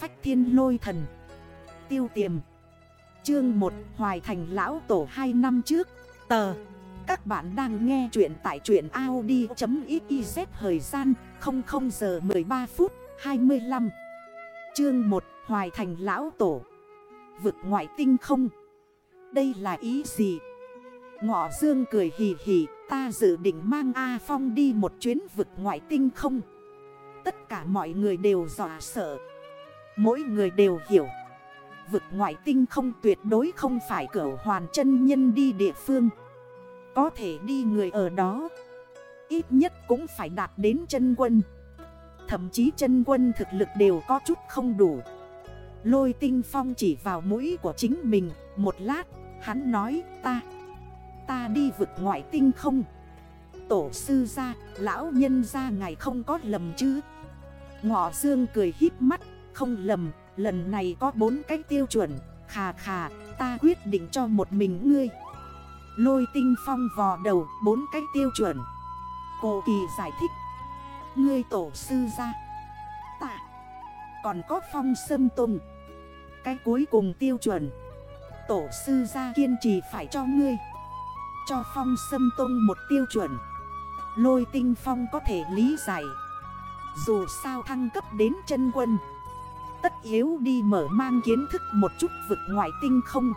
phách thiên lôi thần. Tiêu tiềm. Chương 1 Hoài Thành Lão Tổ 2 năm trước. Tờ. Các bạn đang nghe chuyện tại truyện Audi.xyz Thời gian 00 giờ 13 phút 25 Chương 1 Hoài Thành Lão Tổ. Vực ngoại tinh không. Đây là ý gì? Ngọ Dương cười hì hì, Ta dự định mang A Phong đi một chuyến vực ngoại tinh không. Tất cả mọi người đều dọa sợ. Mỗi người đều hiểu. Vực ngoại tinh không tuyệt đối không phải cửa hoàn chân nhân đi địa phương. Có thể đi người ở đó. Ít nhất cũng phải đạt đến chân quân. Thậm chí chân quân thực lực đều có chút không đủ. Lôi tinh phong chỉ vào mũi của chính mình. Một lát, hắn nói, ta Ta đi vực ngoại tinh không. Tổ sư ra Lão nhân ra ngài không có lầm chứ? Ngọ dương cười híp mắt. Không lầm, Lần này có bốn cách tiêu chuẩn. Khà khà, Ta quyết định cho một mình ngươi. Lôi tinh phong vò đầu, Bốn cách tiêu chuẩn. Cô kỳ giải thích. Ngươi tổ sư ra Ta Còn có phong sâm tùng. Cái cuối cùng tiêu chuẩn. Tổ sư ra kiên trì phải cho ngươi. Cho phong sâm tông một tiêu chuẩn. Lôi tinh phong có thể lý giải. Dù sao thăng cấp đến chân quân Tất yếu đi mở mang kiến thức một chút vực ngoại tinh không.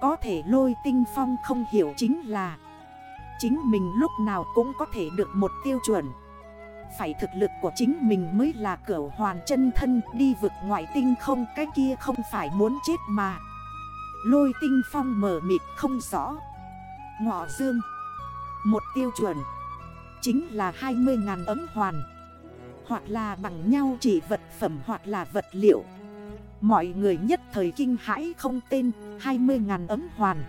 Có thể lôi tinh phong không hiểu chính là, Chính mình lúc nào cũng có thể được một tiêu chuẩn. Phải thực lực của chính mình mới là cửa hoàn chân thân, Đi vực ngoại tinh không, cái kia không phải muốn chết mà. Lôi tinh phong mở mịt không rõ. Ngọ dương, Một tiêu chuẩn, Chính là 20.000 ấm hoàn. Hoặc là bằng nhau chỉ vật phẩm hoặc là vật liệu. Mọi người nhất thời kinh hãi không tên 20.000 ấm hoàn.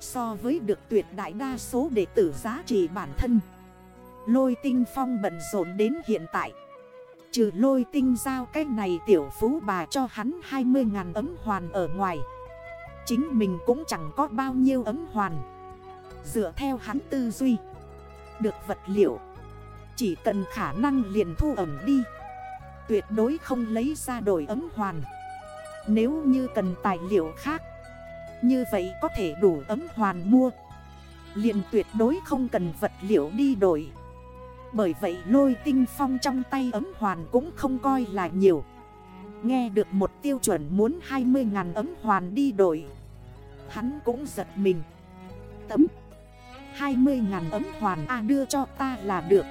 So với được tuyệt đại đa số đệ tử giá trị bản thân. Lôi tinh phong bận rộn đến hiện tại. Trừ lôi tinh giao cái này tiểu phú bà cho hắn 20.000 ấm hoàn ở ngoài. Chính mình cũng chẳng có bao nhiêu ấm hoàn. Dựa theo hắn tư duy, Được vật liệu chỉ cần khả năng liền thu ẩm đi. Tuyệt đối không lấy ra đổi ấm hoàn. Nếu như cần tài liệu khác, Như vậy có thể đủ ấm hoàn mua. Liền tuyệt đối không cần vật liệu đi đổi. Bởi vậy lôi tinh phong trong tay ấm hoàn cũng không coi là nhiều. Nghe được một tiêu chuẩn muốn 20.000 ấm hoàn đi đổi, Hắn cũng giật mình. Tấm 20.000 ấm hoàn A đưa cho ta là được.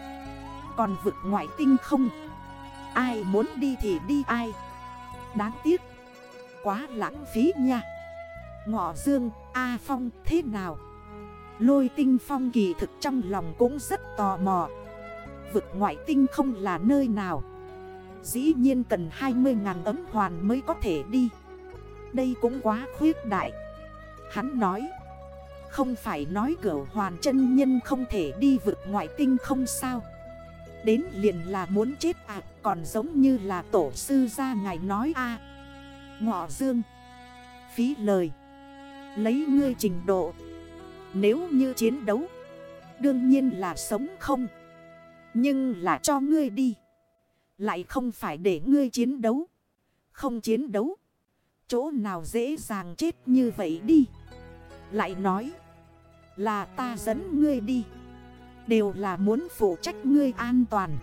Còn vực ngoại tinh không? Ai muốn đi thì đi ai. Đáng tiếc. Quá lãng phí nha. Ngọ dương, A Phong thế nào? Lôi tinh phong kỳ thực trong lòng cũng rất tò mò. Vực ngoại tinh không là nơi nào? Dĩ nhiên cần 20.000 ấm hoàn mới có thể đi. Đây cũng quá khuyết đại. Hắn nói, Không phải nói cửa hoàn chân nhân không thể đi vượt ngoại tinh không sao. Đến liền là muốn chết à Còn giống như là tổ sư ra ngài nói a. À. Ngọ dương, Phí lời, Lấy ngươi trình độ. Nếu như chiến đấu, Đương nhiên là sống không. Nhưng là cho ngươi đi. Lại không phải để ngươi chiến đấu. Không chiến đấu, Chỗ nào dễ dàng chết như vậy đi. Lại nói, Là ta dẫn ngươi đi. Đều là muốn phụ trách ngươi an toàn.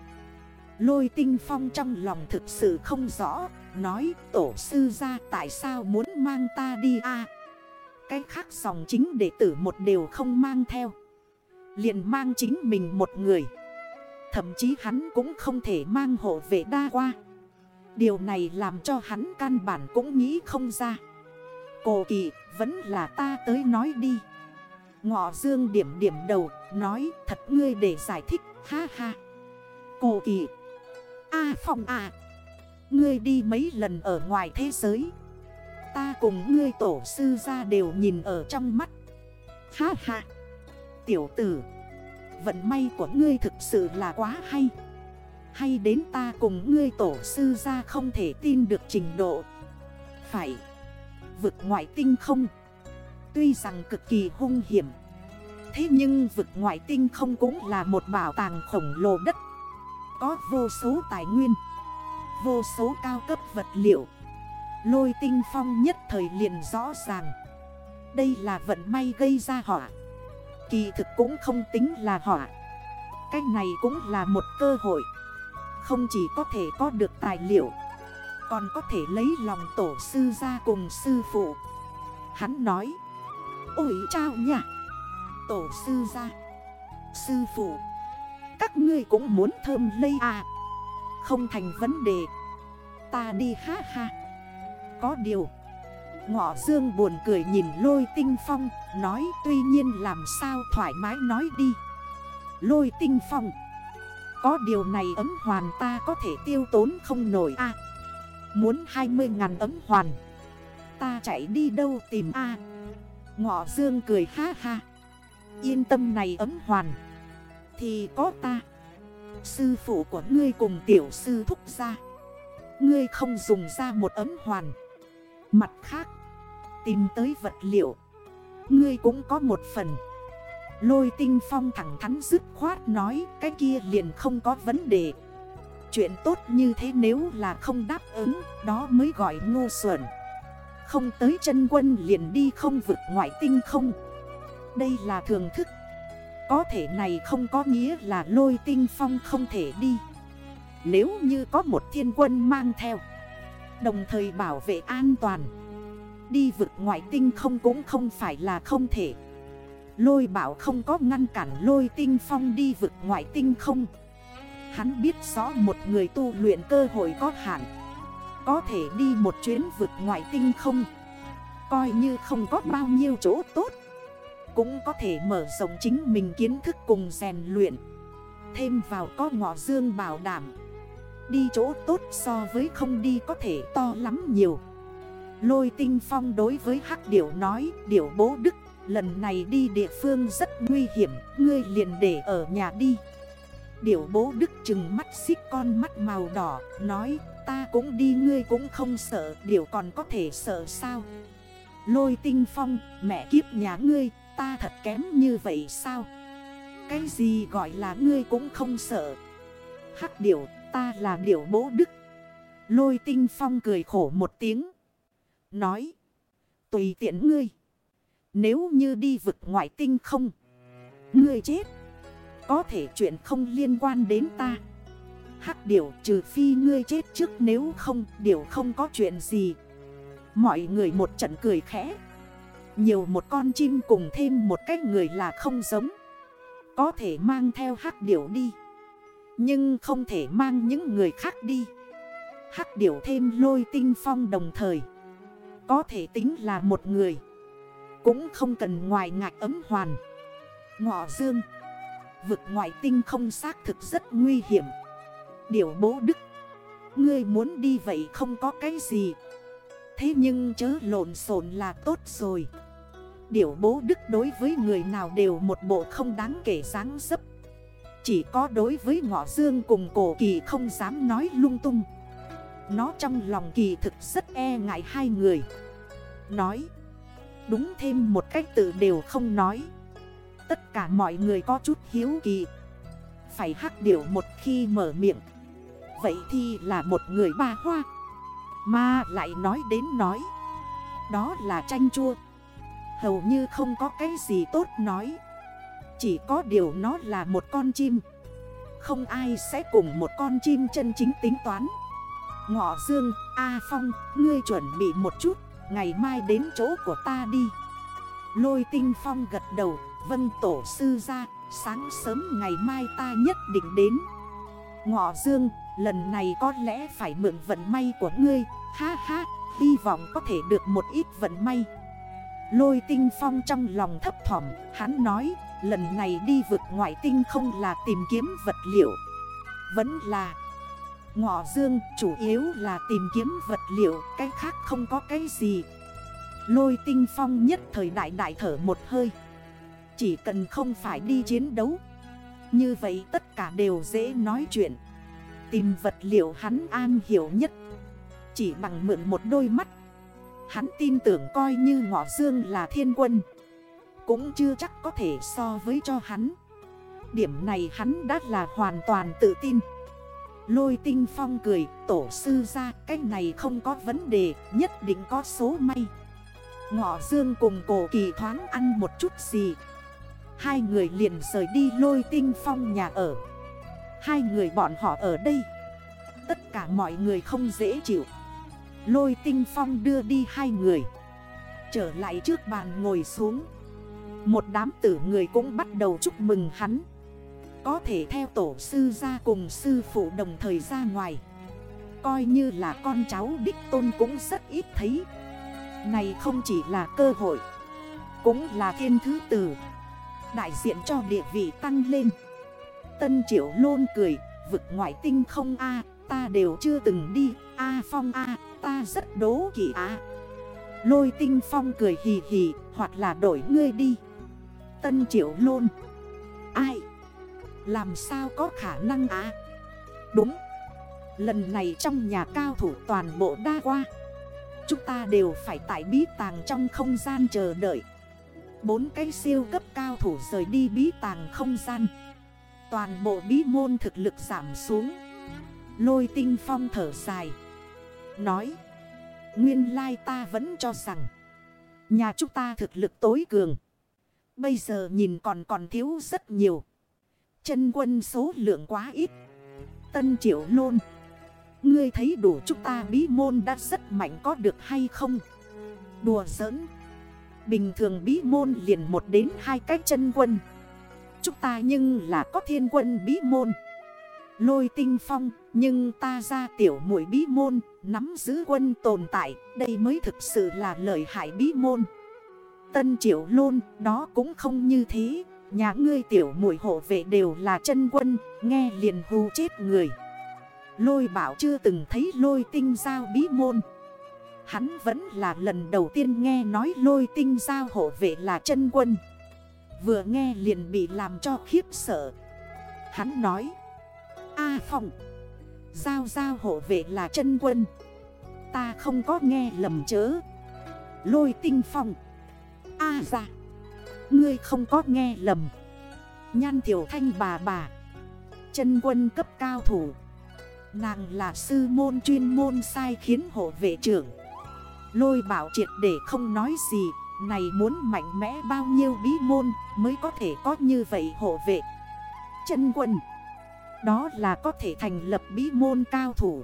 Lôi tinh phong trong lòng thực sự không rõ, Nói, tổ sư ra tại sao muốn mang ta đi a? Cái khác dòng chính đệ tử một đều không mang theo, liền mang chính mình một người. Thậm chí hắn cũng không thể mang hộ vệ đa qua. Điều này làm cho hắn căn bản cũng nghĩ không ra. Cổ kỳ, vẫn là ta tới nói đi. Ngọ dương điểm điểm đầu Nói thật ngươi để giải thích Ha ha. Cổ kỳ A à, phòng à Ngươi đi mấy lần ở ngoài thế giới? Ta cùng ngươi tổ sư ra đều nhìn ở trong mắt. Ha ha Tiểu tử Vận may của ngươi thực sự là quá hay. Hay đến ta cùng ngươi tổ sư ra không thể tin được trình độ. Phải Vực ngoại tinh không? Tuy rằng cực kỳ hung hiểm, Thế nhưng vực ngoại tinh không cũng là một bảo tàng khổng lồ đất. Có vô số tài nguyên, vô số cao cấp vật liệu. Lôi tinh phong nhất thời liền rõ ràng. Đây là vận may gây ra họa. Kỳ thực cũng không tính là họa. Cách này cũng là một cơ hội. Không chỉ có thể có được tài liệu, Còn có thể lấy lòng tổ sư ra cùng sư phụ. Hắn nói Ôi chào nhà Tổ sư ra Sư phụ. Các ngươi cũng muốn thơm lây à. Không thành vấn đề. Ta đi ha ha. Có điều. Ngọ dương buồn cười nhìn lôi tinh phong, Nói tuy nhiên làm sao thoải mái nói đi. Lôi tinh phong. Có điều này ấm hoàn ta có thể tiêu tốn không nổi a Muốn 20 ngàn ấm hoàn. Ta chạy đi đâu tìm a. Ngọ dương cười ha ha. Yên tâm này ấm hoàn. Thì có ta. Sư phụ của ngươi cùng tiểu sư thúc ra. Ngươi không dùng ra một ấm hoàn. Mặt khác, Tìm tới vật liệu. Ngươi cũng có một phần. Lôi tinh phong thẳng thắn dứt khoát nói, Cái kia liền không có vấn đề. Chuyện tốt như thế nếu là không đáp ứng, Đó mới gọi ngu xuẩn. Không tới chân quân liền đi không vực ngoại tinh không. Đây là thường thức. Có thể này không có nghĩa là lôi tinh phong không thể đi. Nếu như có một thiên quân mang theo, Đồng thời bảo vệ an toàn, Đi vực ngoại tinh không cũng không phải là không thể. Lôi bảo không có ngăn cản lôi tinh phong đi vực ngoại tinh không. Hắn biết rõ một người tu luyện cơ hội có hạn. Có thể đi một chuyến vượt ngoại tinh không? Coi như không có bao nhiêu chỗ tốt, Cũng có thể mở rộng chính mình kiến thức cùng rèn luyện. Thêm vào có ngọ dương bảo đảm, Đi chỗ tốt so với không đi có thể to lắm nhiều. Lôi tinh phong đối với hắc điểu nói, Điểu bố đức, Lần này đi địa phương rất nguy hiểm, Ngươi liền để ở nhà đi. Điểu bố đức chừng mắt xích con mắt màu đỏ, Nói ta cũng đi, ngươi cũng không sợ, điều còn có thể sợ sao? Lôi tinh phong, Mẹ kiếp nhà ngươi, Ta thật kém như vậy sao? Cái gì gọi là ngươi cũng không sợ? Hắc điểu, ta là điểu bố đức. Lôi tinh phong cười khổ một tiếng, Nói, Tùy tiện ngươi. Nếu như đi vực ngoại tinh không, Ngươi chết. Có thể chuyện không liên quan đến ta. Hắc điểu, trừ phi ngươi chết trước, nếu không, Điểu không có chuyện gì. Mọi người một trận cười khẽ. Nhiều một con chim cùng thêm một cái người là không giống. Có thể mang theo hắc điểu đi, Nhưng không thể mang những người khác đi. Hắc điểu thêm lôi tinh phong đồng thời, Có thể tính là một người. Cũng không cần ngoài ngạch ấm hoàn. Ngọ dương, Vực ngoại tinh không xác thực rất nguy hiểm điểu bố đức. Ngươi muốn đi vậy không có cái gì. Thế nhưng chớ lộn xộn là tốt rồi. Điều bố đức đối với người nào đều một bộ không đáng kể dáng dấp. Chỉ có đối với ngọ dương cùng cổ kỳ không dám nói lung tung. Nó trong lòng kỳ thực rất e ngại hai người. Nói, Đúng thêm một cách tự đều không nói. Tất cả mọi người có chút hiếu kỳ. Phải hắc điểu một khi mở miệng. Vậy thì là một người ba hoa. Mà lại nói đến nói. Đó là chanh chua. Hầu như không có cái gì tốt nói. Chỉ có điều nó là một con chim. Không ai sẽ cùng một con chim chân chính tính toán. Ngọ Dương, A Phong, ngươi chuẩn bị một chút. Ngày mai đến chỗ của ta đi. Lôi tinh phong gật đầu. Vân tổ sư ra Sáng sớm ngày mai ta nhất định đến. Ngọ dương Lần này có lẽ phải mượn vận may của ngươi. Ha ha, Hy vọng có thể được một ít vận may. Lôi tinh phong trong lòng thấp thỏm, Hắn nói, Lần này đi vực ngoại tinh không là tìm kiếm vật liệu. Vẫn là. Ngọ dương, chủ yếu là tìm kiếm vật liệu, Cái khác không có cái gì. Lôi tinh phong nhất thời đại đại thở một hơi. Chỉ cần không phải đi chiến đấu, Như vậy tất cả đều dễ nói chuyện. Tìm vật liệu hắn an hiểu nhất. Chỉ bằng mượn một đôi mắt. Hắn tin tưởng coi như ngọ dương là thiên quân. Cũng chưa chắc có thể so với cho hắn. Điểm này hắn đã là hoàn toàn tự tin. Lôi tinh phong cười, Tổ sư ra cái này không có vấn đề, Nhất định có số may. Ngọ dương cùng cổ kỳ thoáng ăn một chút gì Hai người liền rời đi lôi tinh phong nhà ở. Hai người bọn họ ở đây. Tất cả mọi người không dễ chịu. Lôi tinh phong đưa đi hai người. Trở lại trước bàn ngồi xuống. Một đám tử người cũng bắt đầu chúc mừng hắn. Có thể theo tổ sư ra cùng sư phụ đồng thời ra ngoài. Coi như là con cháu đích tôn cũng rất ít thấy. Này không chỉ là cơ hội, Cũng là thiên thứ tử Đại diện cho địa vị tăng lên. Tân triệu luôn cười Vực ngoại tinh không a Ta đều chưa từng đi. A phong a ta rất đố kỵ a. Lôi tinh phong cười hì hì Hoặc là đổi ngươi đi. Tân triệu luôn, Ai? Làm sao có khả năng á Đúng. Lần này trong nhà cao thủ toàn bộ đa qua. Chúng ta đều phải tại bí tàng trong không gian chờ đợi. Bốn cái siêu cấp cao thủ rời đi bí tàng không gian. Toàn bộ bí môn thực lực giảm xuống. Lôi tinh phong thở dài, Nói, Nguyên lai ta vẫn cho rằng, Nhà chúng ta thực lực tối cường. Bây giờ nhìn còn còn thiếu rất nhiều. Chân quân số lượng quá ít. Tân triệu lôn, Ngươi thấy đủ chúng ta bí môn đã rất mạnh có được hay không? Đùa giỡn, Bình thường bí môn liền một đến hai cái chân quân. Chúng ta nhưng là có thiên quân bí môn. Lôi tinh phong, Nhưng ta ra tiểu mũi bí môn, Nắm giữ quân tồn tại, Đây mới thực sự là lợi hại bí môn. Tân triệu lôn, Đó cũng không như thế. Nhà ngươi tiểu mũi hộ vệ đều là chân quân, Nghe liền hù chết người. Lôi bảo chưa từng thấy lôi tinh giao bí môn. Hắn vẫn là lần đầu tiên nghe nói lôi tinh giao hộ vệ là chân quân. Vừa nghe liền bị làm cho khiếp sợ. Hắn nói A à, Phong Giao giao hộ vệ là chân quân. Ta không có nghe lầm chớ. Lôi tinh phong. A à, ra Ngươi không có nghe lầm. Nhan tiểu thanh bà bà Chân quân cấp cao thủ. Nàng là sư môn chuyên môn sai khiến hộ vệ trưởng. Lôi bảo triệt để không nói gì. Này muốn mạnh mẽ bao nhiêu bí môn Mới có thể có như vậy hộ vệ? Chân quân. Đó là có thể thành lập bí môn cao thủ.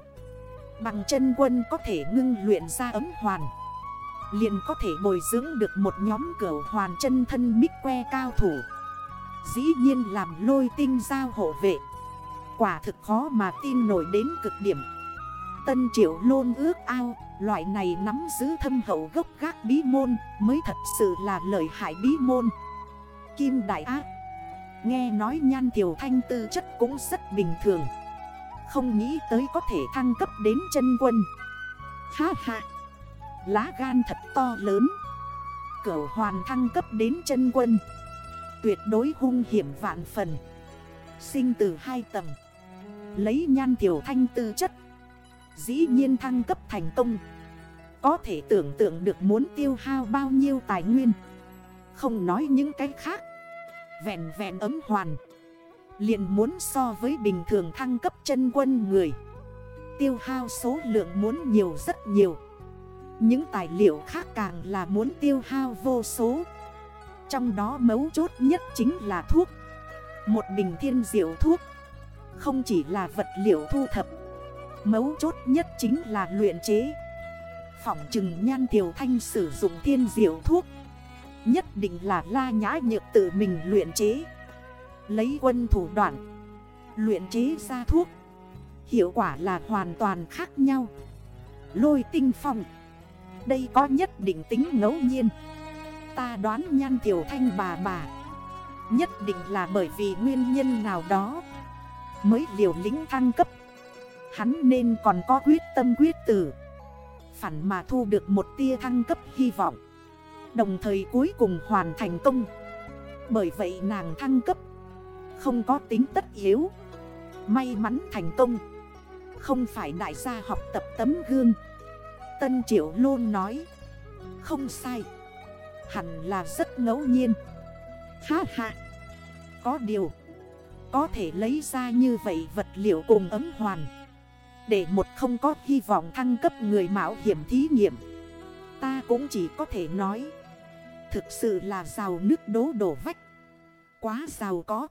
Bằng chân quân có thể ngưng luyện ra ấm hoàn. Liền có thể bồi dưỡng được một nhóm cửa hoàn chân thân mít que cao thủ. Dĩ nhiên làm lôi tinh giao hộ vệ. Quả thực khó mà tin nổi đến cực điểm. Tân triệu lôn ước ao Loại này nắm giữ thâm hậu gốc gác bí môn, Mới thật sự là lợi hại bí môn. Kim Đại á. Nghe nói nhan tiểu thanh tư chất cũng rất bình thường. Không nghĩ tới có thể thăng cấp đến chân quân. Ha ha. Lá gan thật to lớn. Cửu hoàn thăng cấp đến chân quân. Tuyệt đối hung hiểm vạn phần. Sinh từ hai tầng. Lấy nhan tiểu thanh tư chất. Dĩ nhiên thăng cấp thành công. Có thể tưởng tượng được muốn tiêu hao bao nhiêu tài nguyên. Không nói những cái khác. Vẹn vẹn ấm hoàn. Liền muốn so với bình thường thăng cấp chân quân người. Tiêu hao số lượng muốn nhiều rất nhiều. Những tài liệu khác càng là muốn tiêu hao vô số. Trong đó mấu chốt nhất chính là thuốc. Một bình thiên diệu thuốc. Không chỉ là vật liệu thu thập Mấu chốt nhất chính là luyện chế. Phỏng trừng nhan tiểu thanh sử dụng thiên diệu thuốc. Nhất định là la nhã nhược tự mình luyện chế. Lấy quân thủ đoạn, Luyện chế ra thuốc. Hiệu quả là hoàn toàn khác nhau. Lôi tinh phong, Đây có nhất định tính ngẫu nhiên. Ta đoán nhan tiểu thanh bà bà, Nhất định là bởi vì nguyên nhân nào đó Mới liều lính thăng cấp. Hắn nên còn có quyết tâm quyết tử. Phản mà thu được một tia thăng cấp hy vọng. Đồng thời cuối cùng hoàn thành công. Bởi vậy nàng thăng cấp. Không có tính tất yếu. May mắn thành công. Không phải đại gia học tập tấm gương. Tân Triệu luôn nói. Không sai. Hẳn là rất ngẫu nhiên. Ha ha. Có điều. Có thể lấy ra như vậy vật liệu cùng ấm hoàn. Để một không có hy vọng thăng cấp người mạo hiểm thí nghiệm. Ta cũng chỉ có thể nói, Thực sự là giàu nước đố đổ vách. Quá giàu có.